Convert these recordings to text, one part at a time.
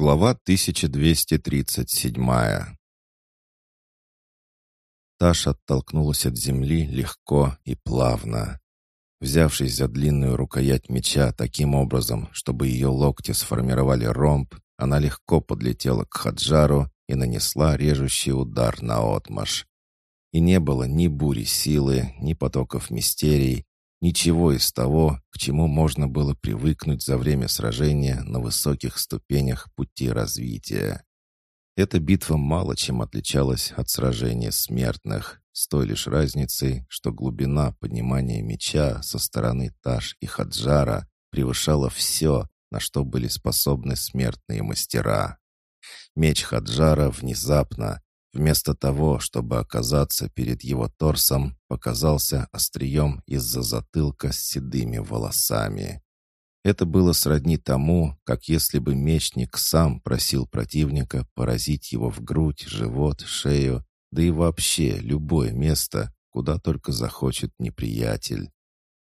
Глава 1237 Таш оттолкнулась от земли легко и плавно. Взявшись за длинную рукоять меча таким образом, чтобы ее локти сформировали ромб, она легко подлетела к Хаджару и нанесла режущий удар на отмаш. И не было ни бури силы, ни потоков мистерий, Ничего из того, к чему можно было привыкнуть за время сражения на высоких ступенях пути развития. Эта битва мало чем отличалась от сражения смертных, с той лишь разницей, что глубина понимания меча со стороны Таш и Хаджара превышала все, на что были способны смертные мастера. Меч Хаджара внезапно, Вместо того, чтобы оказаться перед его торсом, показался острием из-за затылка с седыми волосами. Это было сродни тому, как если бы мечник сам просил противника поразить его в грудь, живот, шею, да и вообще любое место, куда только захочет неприятель.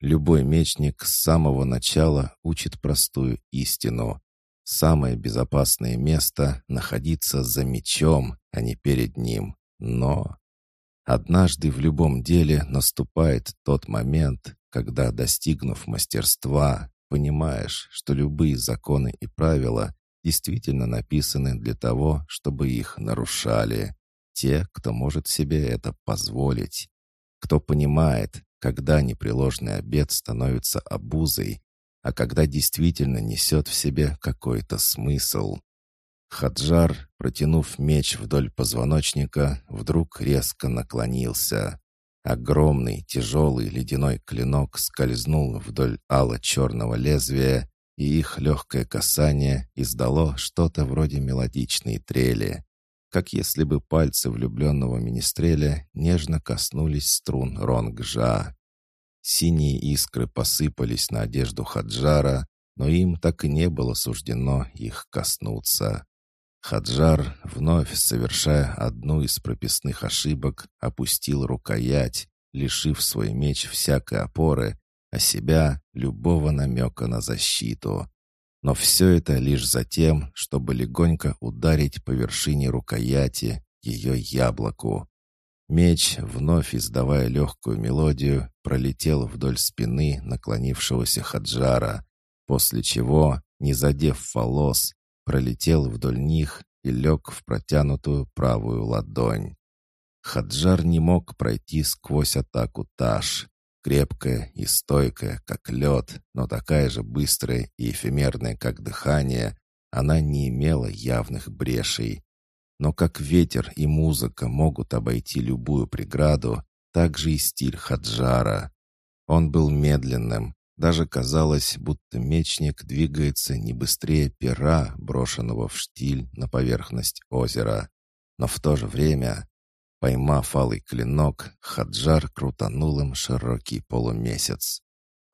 Любой мечник с самого начала учит простую истину. Самое безопасное место — находиться за мечом, а не перед ним. Но однажды в любом деле наступает тот момент, когда, достигнув мастерства, понимаешь, что любые законы и правила действительно написаны для того, чтобы их нарушали. Те, кто может себе это позволить. Кто понимает, когда непреложный обет становится обузой, а когда действительно несет в себе какой-то смысл. Хаджар, протянув меч вдоль позвоночника, вдруг резко наклонился. Огромный тяжелый ледяной клинок скользнул вдоль ало-черного лезвия, и их легкое касание издало что-то вроде мелодичной трели, как если бы пальцы влюбленного министреля нежно коснулись струн ронгжа. Синие искры посыпались на одежду Хаджара, но им так и не было суждено их коснуться. Хаджар, вновь совершая одну из прописных ошибок, опустил рукоять, лишив свой меч всякой опоры, а себя любого намека на защиту. Но все это лишь за тем, чтобы легонько ударить по вершине рукояти, ее яблоку. Меч, вновь издавая легкую мелодию, пролетел вдоль спины наклонившегося Хаджара, после чего, не задев волос, пролетел вдоль них и лег в протянутую правую ладонь. Хаджар не мог пройти сквозь атаку Таш, крепкая и стойкая, как лед, но такая же быстрая и эфемерная, как дыхание, она не имела явных брешей. Но как ветер и музыка могут обойти любую преграду, так же и стиль Хаджара. Он был медленным, даже казалось, будто мечник двигается не быстрее пера, брошенного в штиль на поверхность озера. Но в то же время, поймав алый клинок, Хаджар крутанул им широкий полумесяц.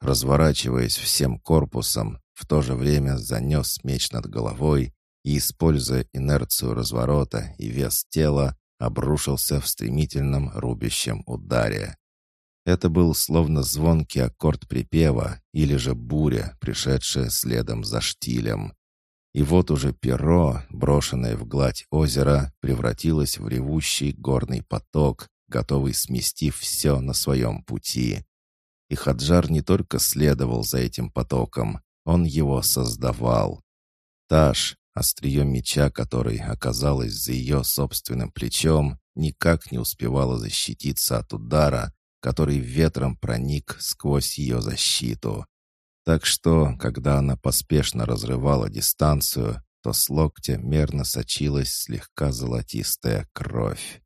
Разворачиваясь всем корпусом, в то же время занес меч над головой и, используя инерцию разворота и вес тела, обрушился в стремительном рубящем ударе. Это был словно звонкий аккорд припева или же буря, пришедшая следом за штилем. И вот уже перо, брошенное в гладь озера, превратилось в ревущий горный поток, готовый смести все на своем пути. И Хаджар не только следовал за этим потоком, он его создавал. Таш, острие меча которой оказалось за ее собственным плечом, никак не успевала защититься от удара, который ветром проник сквозь ее защиту. Так что, когда она поспешно разрывала дистанцию, то с локтя мерно сочилась слегка золотистая кровь.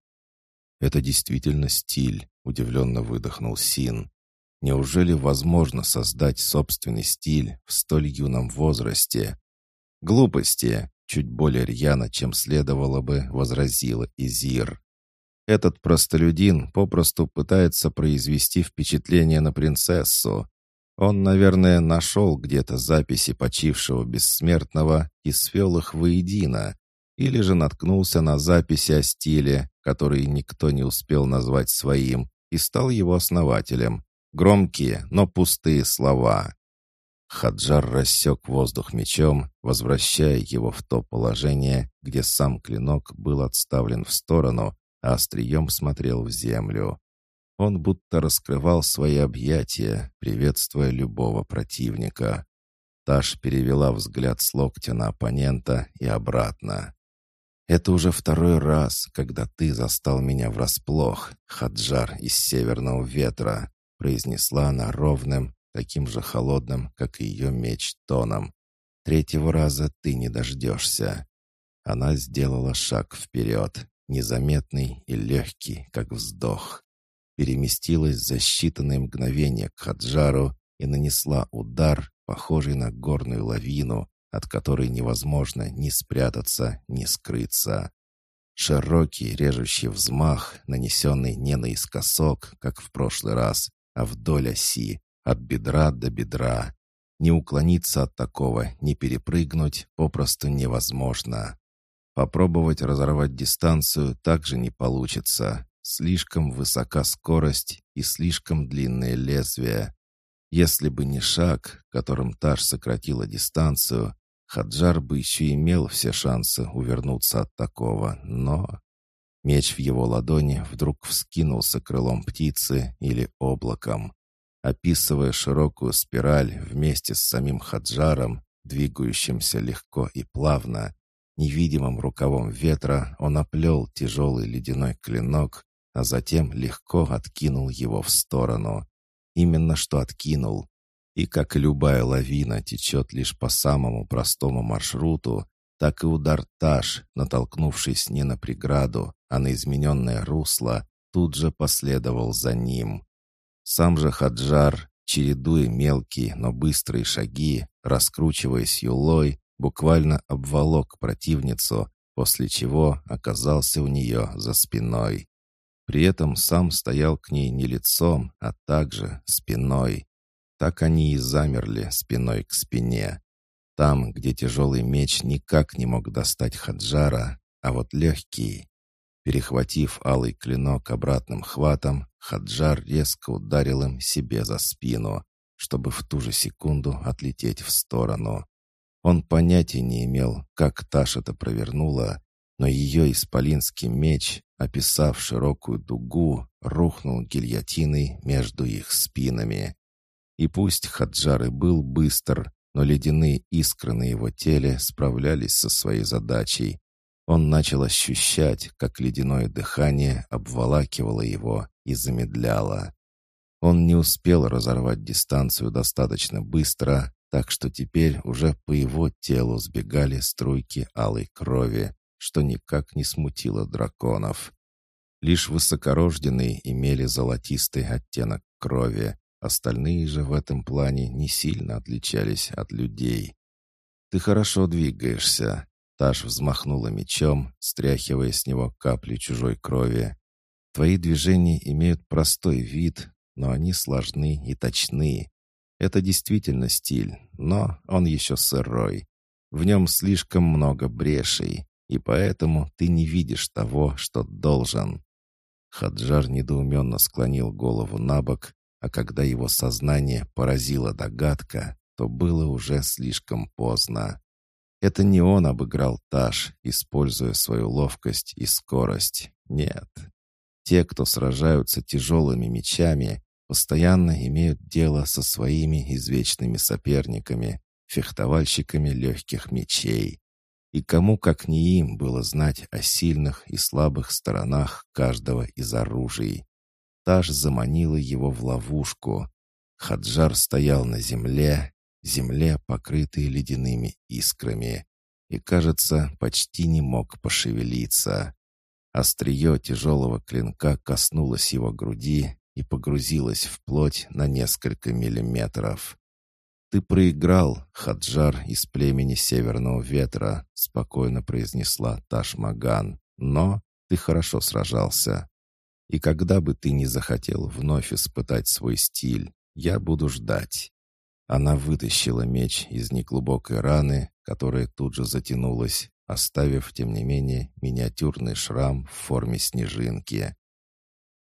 «Это действительно стиль», — удивленно выдохнул Син. «Неужели возможно создать собственный стиль в столь юном возрасте?» «Глупости», — чуть более рьяно, чем следовало бы, возразила Изир. Этот простолюдин попросту пытается произвести впечатление на принцессу. Он, наверное, нашел где-то записи почившего бессмертного и свел их воедино, или же наткнулся на записи о стиле, который никто не успел назвать своим, и стал его основателем. Громкие, но пустые слова. Хаджар рассек воздух мечом, возвращая его в то положение, где сам клинок был отставлен в сторону, а острием смотрел в землю. Он будто раскрывал свои объятия, приветствуя любого противника. Таш перевела взгляд с локтя на оппонента и обратно. «Это уже второй раз, когда ты застал меня врасплох, Хаджар из Северного Ветра», произнесла она ровным, таким же холодным, как и ее меч тоном. «Третьего раза ты не дождешься». Она сделала шаг вперед, незаметный и легкий, как вздох. Переместилась за считанные мгновения к Хаджару и нанесла удар, похожий на горную лавину, от которой невозможно ни спрятаться, ни скрыться. Широкий режущий взмах, нанесенный не наискосок, как в прошлый раз, а вдоль оси, от бедра до бедра. Не уклониться от такого, не перепрыгнуть попросту невозможно. Попробовать разорвать дистанцию также не получится. Слишком высока скорость и слишком длинное лезвие. Если бы не шаг, которым Таш сократила дистанцию, Хаджар бы еще имел все шансы увернуться от такого, но... Меч в его ладони вдруг вскинулся крылом птицы или облаком. Описывая широкую спираль вместе с самим Хаджаром, двигающимся легко и плавно, невидимым рукавом ветра он оплел тяжелый ледяной клинок, а затем легко откинул его в сторону. Именно что откинул. И как любая лавина течет лишь по самому простому маршруту, так и удар Таш, натолкнувшись не на преграду, а на измененное русло, тут же последовал за ним. Сам же Хаджар, чередуя мелкие, но быстрые шаги, раскручиваясь юлой, буквально обволок противницу, после чего оказался у нее за спиной. При этом сам стоял к ней не лицом, а также спиной. Так они и замерли спиной к спине. Там, где тяжелый меч никак не мог достать Хаджара, а вот легкий. Перехватив алый клинок обратным хватом, Хаджар резко ударил им себе за спину, чтобы в ту же секунду отлететь в сторону. Он понятия не имел, как Таш это провернула, но ее исполинский меч, описав широкую дугу, рухнул гильотиной между их спинами. И пусть Хаджар и был быстр, но ледяные искры на его теле справлялись со своей задачей. Он начал ощущать, как ледяное дыхание обволакивало его и замедляло. Он не успел разорвать дистанцию достаточно быстро, так что теперь уже по его телу сбегали струйки алой крови, что никак не смутило драконов. Лишь высокорожденные имели золотистый оттенок крови, остальные же в этом плане не сильно отличались от людей. «Ты хорошо двигаешься», — Таш взмахнула мечом, стряхивая с него капли чужой крови. «Твои движения имеют простой вид, но они сложны и точны. Это действительно стиль, но он еще сырой. В нем слишком много брешей и поэтому ты не видишь того, что должен». Хаджар недоуменно склонил голову на бок, а когда его сознание поразила догадка, то было уже слишком поздно. Это не он обыграл Таш, используя свою ловкость и скорость. Нет. Те, кто сражаются тяжелыми мечами, постоянно имеют дело со своими извечными соперниками, фехтовальщиками легких мечей. И кому, как не им, было знать о сильных и слабых сторонах каждого из оружий. Таш заманила его в ловушку. Хаджар стоял на земле, земле, покрытой ледяными искрами, и, кажется, почти не мог пошевелиться. Острие тяжелого клинка коснулось его груди и погрузилось в плоть на несколько миллиметров. «Ты проиграл, Хаджар из племени Северного Ветра», — спокойно произнесла Ташмаган. «Но ты хорошо сражался. И когда бы ты не захотел вновь испытать свой стиль, я буду ждать». Она вытащила меч из неглубокой раны, которая тут же затянулась, оставив, тем не менее, миниатюрный шрам в форме снежинки.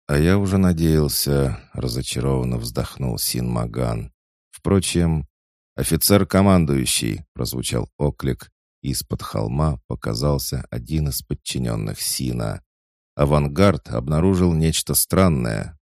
«А я уже надеялся», — разочарованно вздохнул Син Маган. Впрочем, «Офицер-командующий!» — прозвучал оклик. Из-под холма показался один из подчиненных Сина. Авангард обнаружил нечто странное,